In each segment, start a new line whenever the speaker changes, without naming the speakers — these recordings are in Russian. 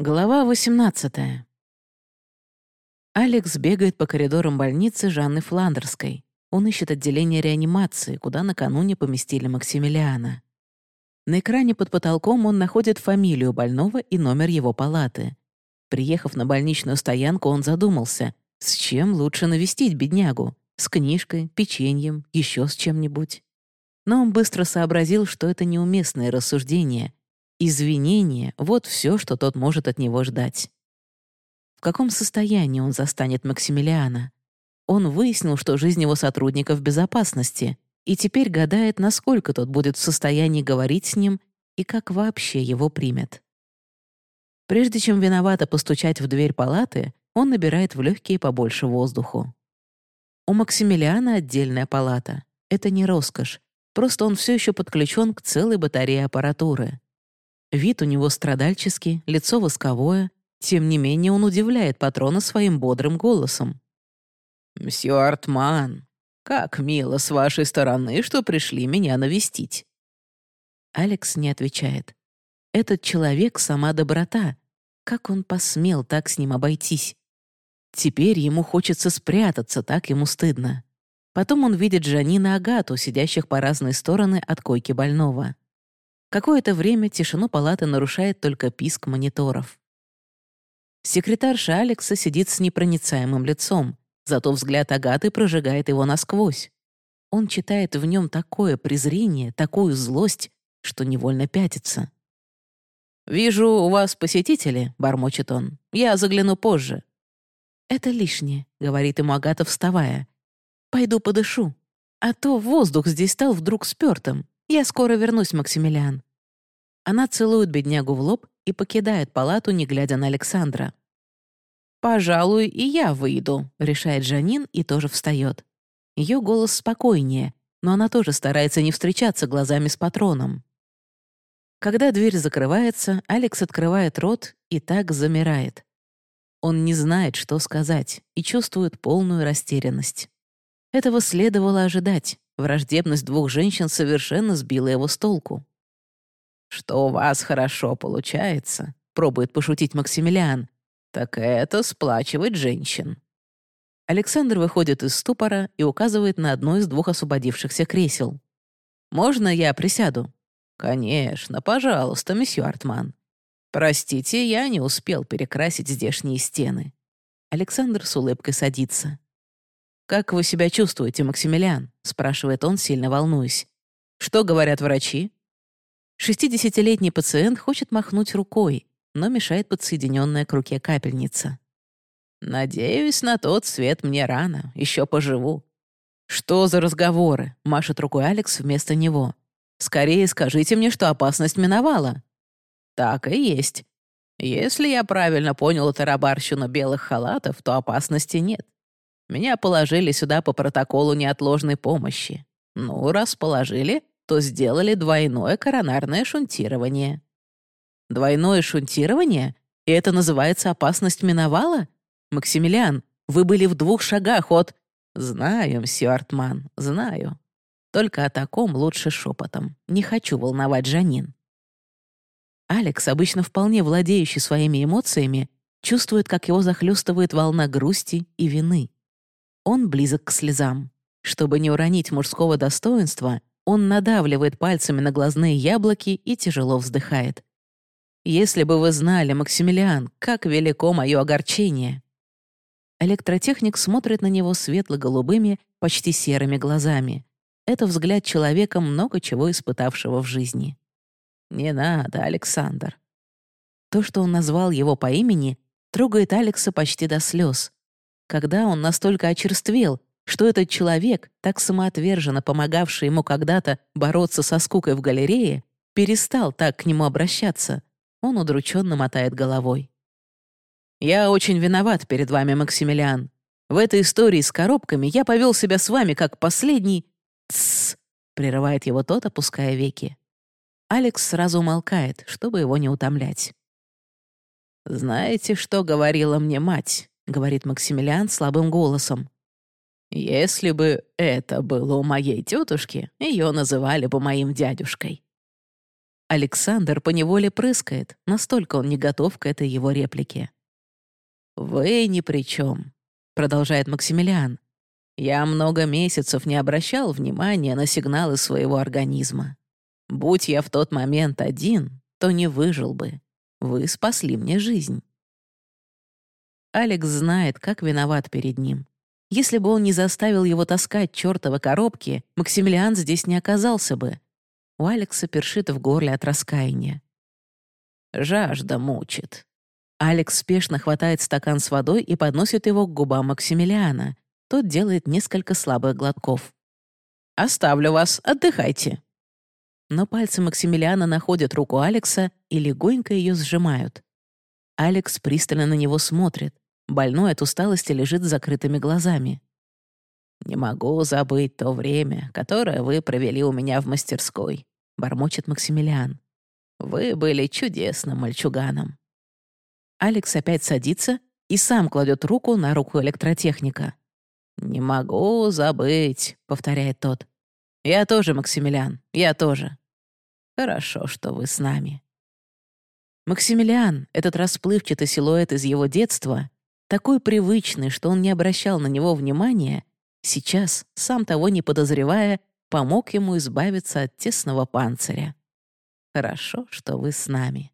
Глава 18. Алекс бегает по коридорам больницы Жанны Фландерской. Он ищет отделение реанимации, куда накануне поместили Максимилиана. На экране под потолком он находит фамилию больного и номер его палаты. Приехав на больничную стоянку, он задумался, с чем лучше навестить беднягу? С книжкой, печеньем, еще с чем-нибудь. Но он быстро сообразил, что это неуместное рассуждение — Извинение — вот все, что тот может от него ждать. В каком состоянии он застанет Максимилиана? Он выяснил, что жизнь его сотрудника в безопасности, и теперь гадает, насколько тот будет в состоянии говорить с ним и как вообще его примет. Прежде чем виновато постучать в дверь палаты, он набирает в легкие побольше воздуху. У Максимилиана отдельная палата. Это не роскошь, просто он все еще подключен к целой батарее аппаратуры. Вид у него страдальческий, лицо восковое. Тем не менее он удивляет патрона своим бодрым голосом. «Мсье Артман, как мило с вашей стороны, что пришли меня навестить». Алекс не отвечает. «Этот человек — сама доброта. Как он посмел так с ним обойтись?» Теперь ему хочется спрятаться, так ему стыдно. Потом он видит Жанина и Агату, сидящих по разные стороны от койки больного. Какое-то время тишину палаты нарушает только писк мониторов. Секретарша Алекса сидит с непроницаемым лицом, зато взгляд Агаты прожигает его насквозь. Он читает в нем такое презрение, такую злость, что невольно пятится. «Вижу, у вас посетители», — бормочет он. «Я загляну позже». «Это лишнее», — говорит ему Агата, вставая. «Пойду подышу. А то воздух здесь стал вдруг спёртым. Я скоро вернусь, Максимилиан». Она целует беднягу в лоб и покидает палату, не глядя на Александра. «Пожалуй, и я выйду», — решает Жанин и тоже встает. Ее голос спокойнее, но она тоже старается не встречаться глазами с патроном. Когда дверь закрывается, Алекс открывает рот и так замирает. Он не знает, что сказать, и чувствует полную растерянность. Этого следовало ожидать. Враждебность двух женщин совершенно сбила его с толку. «Что у вас хорошо получается», — пробует пошутить Максимилиан, «так это сплачивать женщин». Александр выходит из ступора и указывает на одно из двух освободившихся кресел. «Можно я присяду?» «Конечно, пожалуйста, месье Артман. Простите, я не успел перекрасить здешние стены». Александр с улыбкой садится. «Как вы себя чувствуете, Максимилиан?» — спрашивает он, сильно волнуясь. «Что говорят врачи?» Шестидесятилетний пациент хочет махнуть рукой, но мешает подсоединенная к руке капельница. «Надеюсь, на тот свет мне рано, еще поживу». «Что за разговоры?» — машет рукой Алекс вместо него. «Скорее скажите мне, что опасность миновала». «Так и есть. Если я правильно понял тарабарщину белых халатов, то опасности нет. Меня положили сюда по протоколу неотложной помощи. Ну, раз положили, то сделали двойное коронарное шунтирование. Двойное шунтирование? И это называется опасность миновала? Максимилиан, вы были в двух шагах от... Знаю, мсье Артман, знаю. Только о таком лучше шепотом. Не хочу волновать Жанин. Алекс, обычно вполне владеющий своими эмоциями, чувствует, как его захлестывает волна грусти и вины. Он близок к слезам. Чтобы не уронить мужского достоинства, он надавливает пальцами на глазные яблоки и тяжело вздыхает. «Если бы вы знали, Максимилиан, как велико мое огорчение!» Электротехник смотрит на него светло-голубыми, почти серыми глазами. Это взгляд человека, много чего испытавшего в жизни. «Не надо, Александр». То, что он назвал его по имени, трогает Алекса почти до слез. Когда он настолько очерствел, что этот человек, так самоотверженно помогавший ему когда-то бороться со скукой в галерее, перестал так к нему обращаться. Он удрученно мотает головой. «Я очень виноват перед вами, Максимилиан. В этой истории с коробками я повел себя с вами как последний...» «Тссс!» — прерывает его тот, опуская веки. Алекс сразу умолкает, чтобы его не утомлять. «Знаете, что говорила мне мать?» — говорит Максимилиан слабым голосом. Если бы это было у моей тетушки, ее называли бы моим дядюшкой. Александр поневоле прыскает, настолько он не готов к этой его реплике. «Вы ни при чем», — продолжает Максимилиан. «Я много месяцев не обращал внимания на сигналы своего организма. Будь я в тот момент один, то не выжил бы. Вы спасли мне жизнь». Алекс знает, как виноват перед ним. Если бы он не заставил его таскать чертовы коробки, Максимилиан здесь не оказался бы. У Алекса першит в горле от раскаяния. «Жажда мучит», Алекс спешно хватает стакан с водой и подносит его к губам Максимилиана. Тот делает несколько слабых глотков. «Оставлю вас, отдыхайте». Но пальцы Максимилиана находят руку Алекса и легонько ее сжимают. Алекс пристально на него смотрит. Больной от усталости лежит с закрытыми глазами. «Не могу забыть то время, которое вы провели у меня в мастерской», — бормочет Максимилиан. «Вы были чудесным мальчуганом». Алекс опять садится и сам кладет руку на руку электротехника. «Не могу забыть», — повторяет тот. «Я тоже, Максимилиан, я тоже». «Хорошо, что вы с нами». Максимилиан, этот расплывчатый силуэт из его детства, такой привычный, что он не обращал на него внимания, сейчас, сам того не подозревая, помог ему избавиться от тесного панциря. «Хорошо, что вы с нами».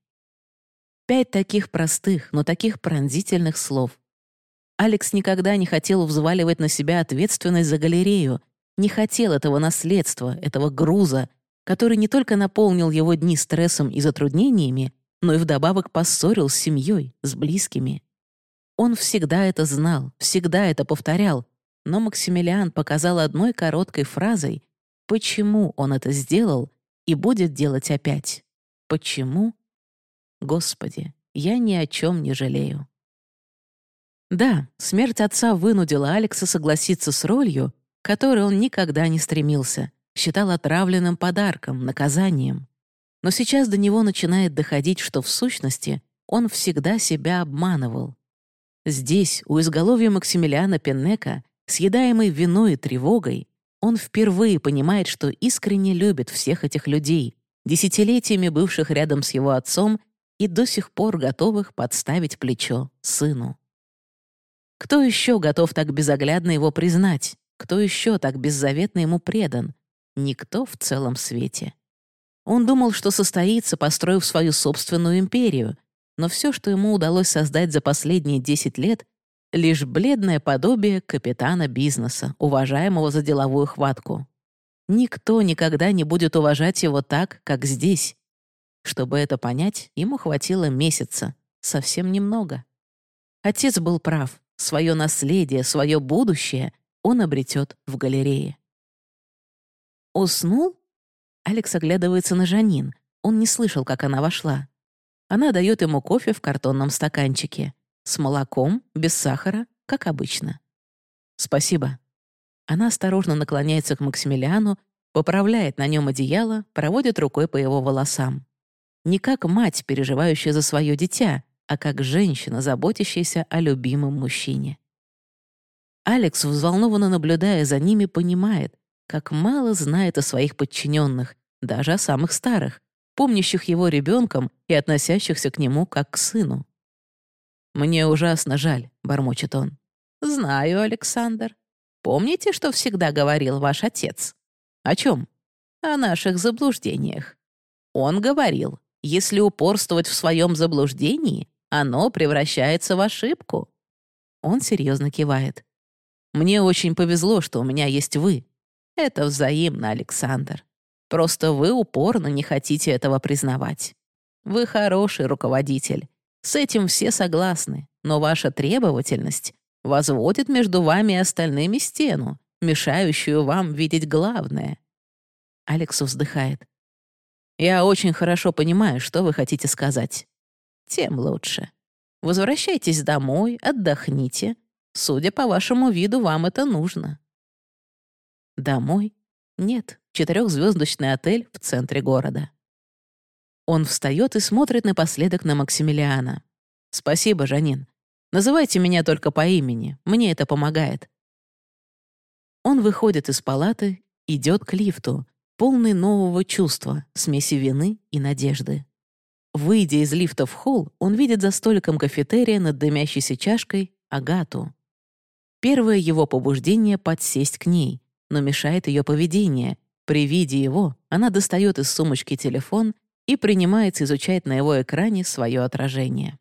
Пять таких простых, но таких пронзительных слов. Алекс никогда не хотел взваливать на себя ответственность за галерею, не хотел этого наследства, этого груза, который не только наполнил его дни стрессом и затруднениями, но и вдобавок поссорил с семьей, с близкими. Он всегда это знал, всегда это повторял, но Максимилиан показал одной короткой фразой, почему он это сделал и будет делать опять. Почему Господи, я ни о чем не жалею. Да, смерть отца вынудила Алекса согласиться с ролью, к которой он никогда не стремился, считал отравленным подарком, наказанием. Но сейчас до него начинает доходить, что в сущности он всегда себя обманывал. Здесь, у изголовья Максимилиана Пеннека, съедаемый виной и тревогой, он впервые понимает, что искренне любит всех этих людей, десятилетиями бывших рядом с его отцом и до сих пор готовых подставить плечо сыну. Кто еще готов так безоглядно его признать? Кто еще так беззаветно ему предан? Никто в целом свете. Он думал, что состоится, построив свою собственную империю, но все, что ему удалось создать за последние 10 лет, лишь бледное подобие капитана бизнеса, уважаемого за деловую хватку. Никто никогда не будет уважать его так, как здесь, чтобы это понять, ему хватило месяца, совсем немного. Отец был прав, свое наследие, свое будущее он обретет в галерее. «Уснул?» Алекс оглядывается на Жанин. Он не слышал, как она вошла. Она дает ему кофе в картонном стаканчике. С молоком, без сахара, как обычно. «Спасибо». Она осторожно наклоняется к Максимилиану, поправляет на нем одеяло, проводит рукой по его волосам не как мать, переживающая за свое дитя, а как женщина, заботящаяся о любимом мужчине. Алекс, взволнованно наблюдая за ними, понимает, как мало знает о своих подчиненных, даже о самых старых, помнящих его ребенком и относящихся к нему как к сыну. «Мне ужасно жаль», — бормочет он. «Знаю, Александр. Помните, что всегда говорил ваш отец? О чем? О наших заблуждениях. Он говорил, если упорствовать в своем заблуждении, оно превращается в ошибку. Он серьезно кивает. Мне очень повезло, что у меня есть вы. Это взаимно, Александр. Просто вы упорно не хотите этого признавать. Вы хороший руководитель. С этим все согласны, но ваша требовательность возводит между вами и остальными стену, мешающую вам видеть главное. Алекс вздыхает. Я очень хорошо понимаю, что вы хотите сказать. Тем лучше. Возвращайтесь домой, отдохните. Судя по вашему виду, вам это нужно. Домой? Нет, четырехзвездочный отель в центре города. Он встает и смотрит напоследок на Максимилиана. «Спасибо, Жанин. Называйте меня только по имени. Мне это помогает». Он выходит из палаты, идет к лифту, полный нового чувства, смеси вины и надежды. Выйдя из лифта в холл, он видит за столиком кафетерия над дымящейся чашкой Агату. Первое его побуждение — подсесть к ней, но мешает ее поведение. При виде его она достает из сумочки телефон и принимается изучать на его экране свое отражение.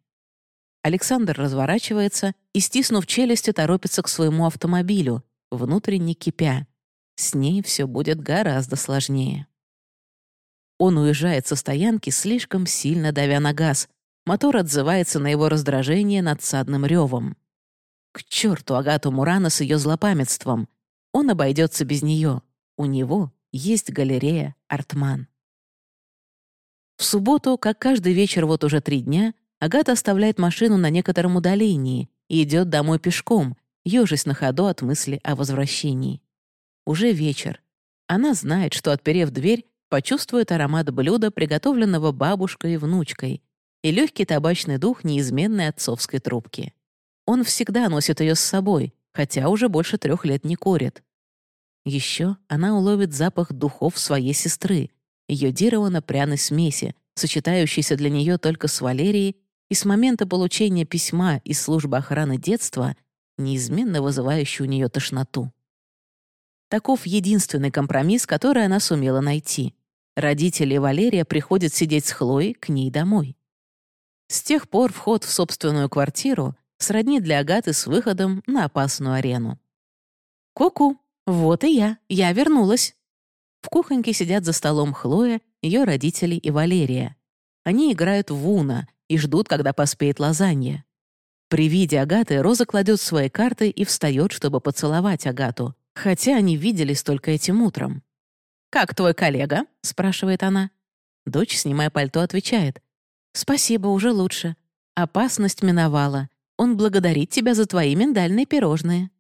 Александр разворачивается и, стиснув челюсти, торопится к своему автомобилю, внутренне кипя. С ней все будет гораздо сложнее. Он уезжает со стоянки, слишком сильно давя на газ. Мотор отзывается на его раздражение надсадным ревом. К черту Агату Мурана с ее злопамятством. Он обойдется без нее. У него есть галерея «Артман». В субботу, как каждый вечер вот уже три дня, Агата оставляет машину на некотором удалении и идет домой пешком, ежась на ходу от мысли о возвращении. Уже вечер. Она знает, что, отперев дверь, почувствует аромат блюда, приготовленного бабушкой и внучкой, и легкий табачный дух неизменной отцовской трубки. Он всегда носит ее с собой, хотя уже больше трех лет не курит. Еще она уловит запах духов своей сестры, йодированно-пряной смеси, сочетающейся для нее только с Валерией и с момента получения письма из службы охраны детства, неизменно вызывающей у нее тошноту. Таков единственный компромисс, который она сумела найти. Родители Валерия приходят сидеть с Хлоей к ней домой. С тех пор вход в собственную квартиру сродни для Агаты с выходом на опасную арену. «Ку-ку, вот и я, я вернулась». В кухоньке сидят за столом Хлоя, ее родители и Валерия. Они играют в Уна и ждут, когда поспеет лазанья. При виде Агаты Роза кладет свои карты и встает, чтобы поцеловать Агату, хотя они виделись только этим утром. «Как твой коллега?» — спрашивает она. Дочь, снимая пальто, отвечает. «Спасибо, уже лучше. Опасность миновала. Он благодарит тебя за твои миндальные пирожные».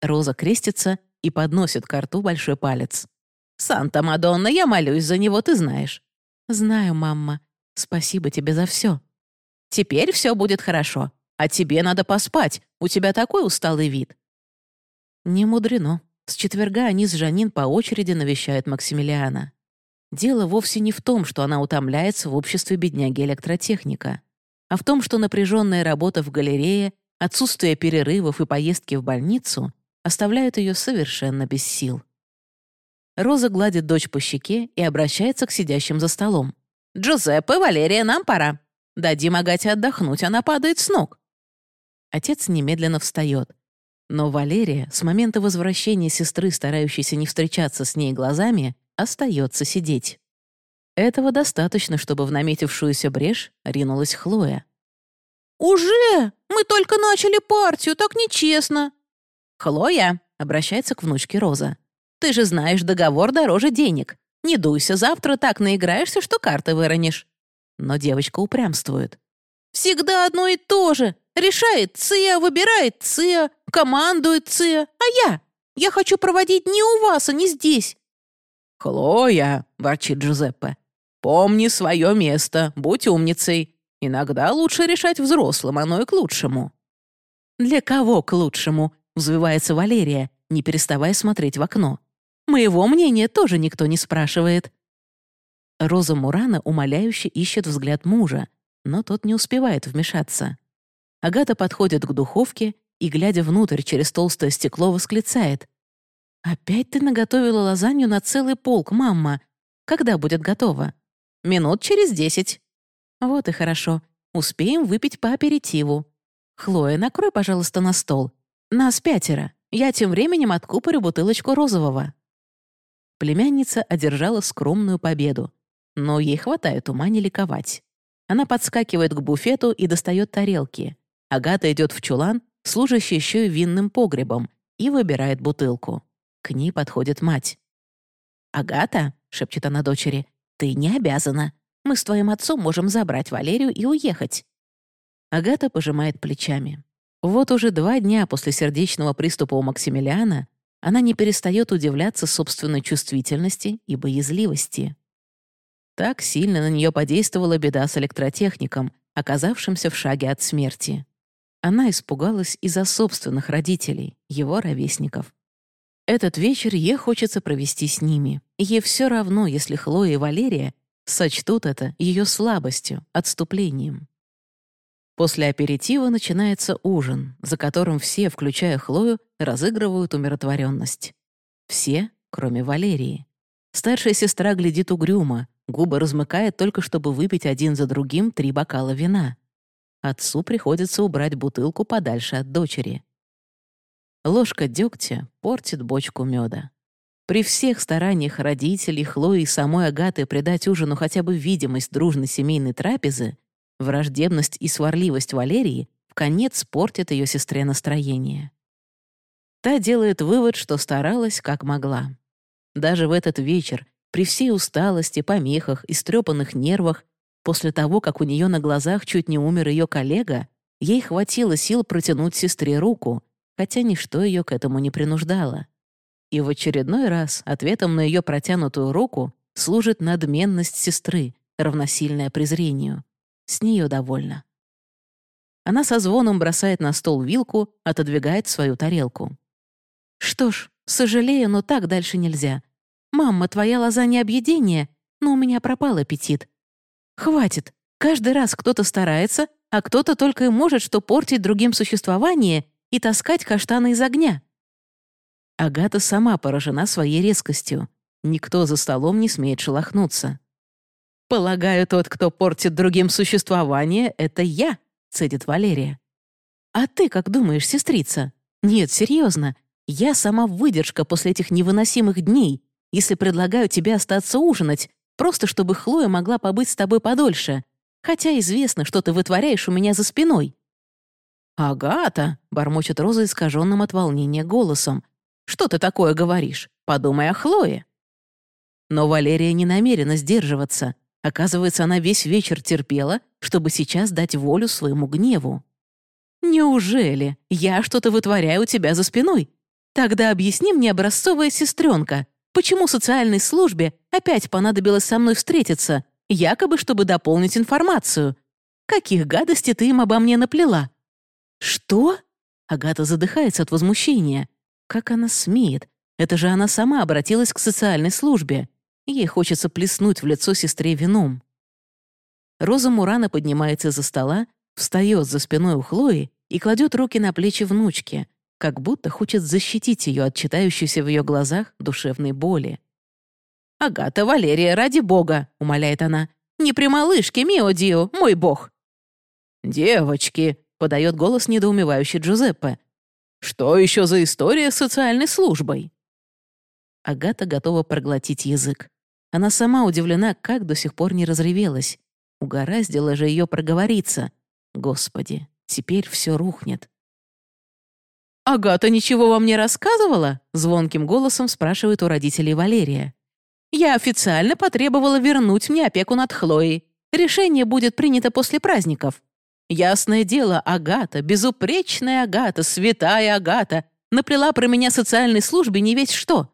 Роза крестится и подносит к рту большой палец. «Санта-Мадонна, я молюсь за него, ты знаешь». «Знаю, мама. Спасибо тебе за все. Теперь все будет хорошо. А тебе надо поспать. У тебя такой усталый вид». Не мудрено. С четверга они с Жанин по очереди навещают Максимилиана. Дело вовсе не в том, что она утомляется в обществе бедняги-электротехника, а в том, что напряженная работа в галерее, отсутствие перерывов и поездки в больницу оставляют ее совершенно без сил. Роза гладит дочь по щеке и обращается к сидящим за столом. «Джузеппе, Валерия, нам пора. Дадим Агате отдохнуть, она падает с ног». Отец немедленно встает. Но Валерия, с момента возвращения сестры, старающейся не встречаться с ней глазами, остается сидеть. Этого достаточно, чтобы в наметившуюся брешь ринулась Хлоя.
«Уже? Мы только начали партию, так нечестно!»
«Хлоя!» — обращается к внучке Роза. «Ты же знаешь, договор дороже денег. Не дуйся, завтра так наиграешься, что карты выронишь». Но девочка упрямствует.
«Всегда одно и то же. Решает ЦИА, выбирает ЦИА, командует ЦИА. А я? Я хочу проводить не у вас, а не здесь».
«Хлоя», — ворчит Джузеппе, — «помни свое место, будь умницей. Иногда лучше решать взрослым, оно и к лучшему». «Для кого к лучшему?» — взвивается Валерия, не переставая смотреть в окно. «Моего мнения тоже никто не спрашивает». Роза Мурана умоляюще ищет взгляд мужа, но тот не успевает вмешаться. Агата подходит к духовке и, глядя внутрь через толстое стекло, восклицает. «Опять ты наготовила лазанью на целый полк, мама. Когда будет готово?» «Минут через десять». «Вот и хорошо. Успеем выпить по аперитиву. Хлоя, накрой, пожалуйста, на стол. Нас пятеро. Я тем временем откупорю бутылочку розового». Племянница одержала скромную победу, но ей хватает ума не ликовать. Она подскакивает к буфету и достает тарелки. Агата идет в чулан, служащий еще и винным погребом, и выбирает бутылку. К ней подходит мать. «Агата», — шепчет она дочери, — «ты не обязана. Мы с твоим отцом можем забрать Валерию и уехать». Агата пожимает плечами. Вот уже два дня после сердечного приступа у Максимилиана она не перестает удивляться собственной чувствительности и боязливости. Так сильно на нее подействовала беда с электротехником, оказавшимся в шаге от смерти. Она испугалась из-за собственных родителей, его ровесников. Этот вечер ей хочется провести с ними. Ей все равно, если Хлоя и Валерия сочтут это ее слабостью, отступлением. После аперитива начинается ужин, за которым все, включая Хлою, разыгрывают умиротворенность. Все, кроме Валерии. Старшая сестра глядит угрюмо, губы размыкает только чтобы выпить один за другим три бокала вина. Отцу приходится убрать бутылку подальше от дочери. Ложка дегтя портит бочку меда. При всех стараниях родителей, Хлои и самой Агаты придать ужину хотя бы видимость дружной семейной трапезы, Враждебность и сварливость Валерии в конец портят ее сестре настроение. Та делает вывод, что старалась как могла. Даже в этот вечер, при всей усталости, помехах и стрепанных нервах, после того, как у нее на глазах чуть не умер ее коллега, ей хватило сил протянуть сестре руку, хотя ничто ее к этому не принуждало. И в очередной раз ответом на ее протянутую руку служит надменность сестры, равносильная презрению. С нее довольна. Она со звоном бросает на стол вилку, отодвигает свою тарелку. «Что ж, сожалею, но так дальше нельзя. Мама, твоя лазанья объедение, но у меня пропал аппетит. Хватит. Каждый раз кто-то старается, а кто-то только и может что портить другим существование и таскать каштаны из огня». Агата сама поражена своей резкостью. Никто за столом не смеет шелохнуться. «Полагаю, тот, кто портит другим существование, это я», — цедит Валерия. «А ты как думаешь, сестрица? Нет, серьезно. Я сама выдержка после этих невыносимых дней, если предлагаю тебе остаться ужинать, просто чтобы Хлоя могла побыть с тобой подольше, хотя известно, что ты вытворяешь у меня за спиной». «Агата», — бормочет Роза искаженным от волнения голосом, «что ты такое говоришь? Подумай о Хлое». Но Валерия не намерена сдерживаться. Оказывается, она весь вечер терпела, чтобы сейчас дать волю своему гневу. «Неужели я что-то вытворяю у тебя за спиной? Тогда объясни мне, образцовая сестренка, почему социальной службе опять понадобилось со мной встретиться, якобы чтобы дополнить информацию? Каких гадостей ты им обо мне наплела?» «Что?» Агата задыхается от возмущения. Как она смеет? Это же она сама обратилась к социальной службе. Ей хочется плеснуть в лицо сестре вином. Роза Мурана поднимается из-за стола, встает за спиной у Хлои и кладет руки на плечи внучки, как будто хочет защитить ее от читающейся в ее глазах душевной боли. «Агата, Валерия, ради бога!» — умоляет она. «Не при малышке, мио дио, мой бог!» «Девочки!» — подает голос недоумевающий Джузеппе. «Что еще за история с социальной службой?» Агата готова проглотить язык. Она сама удивлена, как до сих пор не разревелась. Угораздило же ее проговориться. Господи, теперь все рухнет. «Агата ничего вам не рассказывала?» — звонким голосом спрашивает у родителей Валерия. «Я официально потребовала вернуть мне опеку над Хлоей. Решение будет принято после праздников. Ясное дело, Агата, безупречная Агата, святая Агата, наплела про меня социальной службе не весь что.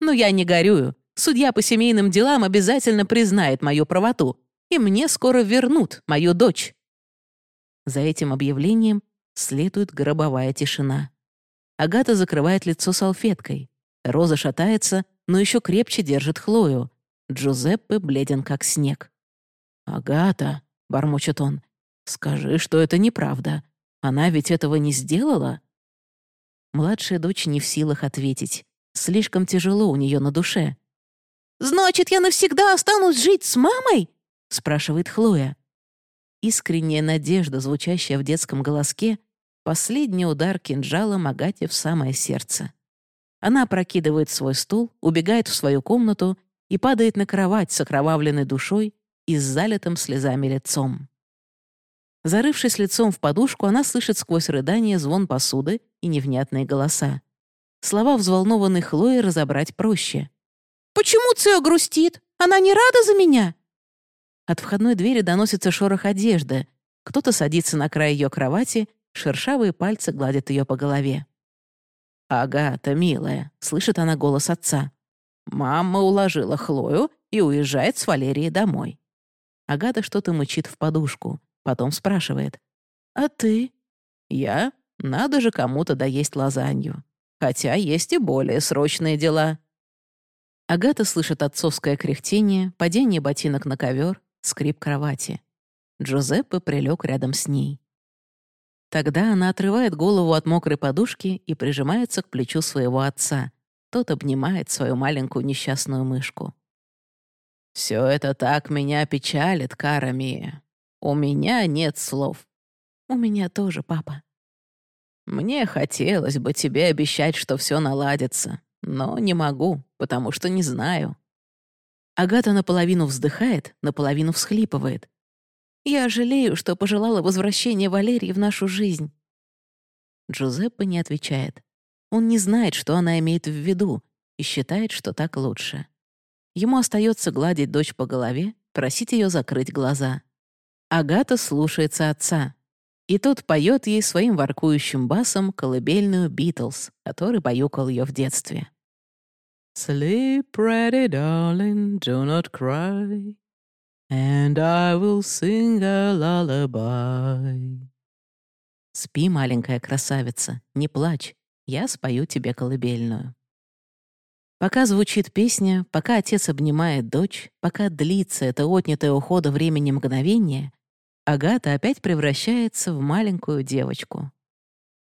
Но я не горюю. Судья по семейным делам обязательно признает мою правоту, и мне скоро вернут мою дочь». За этим объявлением следует гробовая тишина. Агата закрывает лицо салфеткой. Роза шатается, но еще крепче держит Хлою. Джузеппе бледен, как снег. «Агата», — бормочет он, — «скажи, что это неправда. Она ведь этого не сделала?» Младшая дочь не в силах ответить. Слишком тяжело у нее на душе.
«Значит, я навсегда останусь жить с мамой?» — спрашивает Хлоя.
Искренняя надежда, звучащая в детском голоске, последний удар кинжалом Агате в самое сердце. Она опрокидывает свой стул, убегает в свою комнату и падает на кровать с окровавленной душой и с залитым слезами лицом. Зарывшись лицом в подушку, она слышит сквозь рыдание звон посуды и невнятные голоса. Слова взволнованной Хлои разобрать проще.
«Почему Цио грустит? Она не рада за меня?»
От входной двери доносится шорох одежды. Кто-то садится на край ее кровати, шершавые пальцы гладят ее по голове. «Агата, милая», — слышит она голос отца. «Мама уложила Хлою и уезжает с Валерией домой». Агата что-то мычит в подушку, потом спрашивает. «А ты?» «Я? Надо же кому-то доесть лазанью.
хотя есть и более срочные дела».
Агата слышит отцовское кряхтение, падение ботинок на ковер, скрип кровати. Джузеппе прилег рядом с ней. Тогда она отрывает голову от мокрой подушки и прижимается к плечу своего отца. Тот обнимает свою маленькую несчастную мышку.
«Все это так меня печалит, Кара Мия. У меня нет слов».
«У меня тоже, папа».
«Мне хотелось бы тебе обещать, что все наладится, но не могу, потому что не знаю».
Агата наполовину вздыхает, наполовину всхлипывает. «Я жалею, что пожелала возвращения Валерии в нашу жизнь». Джузеппе не отвечает. Он не знает, что она имеет в виду, и считает, что так лучше. Ему остается гладить дочь по голове, просить ее закрыть глаза. Агата слушается отца, и тот поет ей своим воркующим басом колыбельную «Битлз», который баюкал ее в детстве.
Sleep, pretty darling, do not cry, and I will sing a lullaby.
Спи, маленькая красавица, не плачь, я спою тебе колыбельную. Пока звучит песня, пока отец обнимает дочь, пока длится это отнятое ухода времени мгновение, Агата опять превращается в маленькую девочку.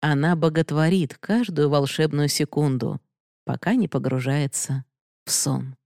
Она боготворит каждую волшебную секунду, пока не погружается в сон.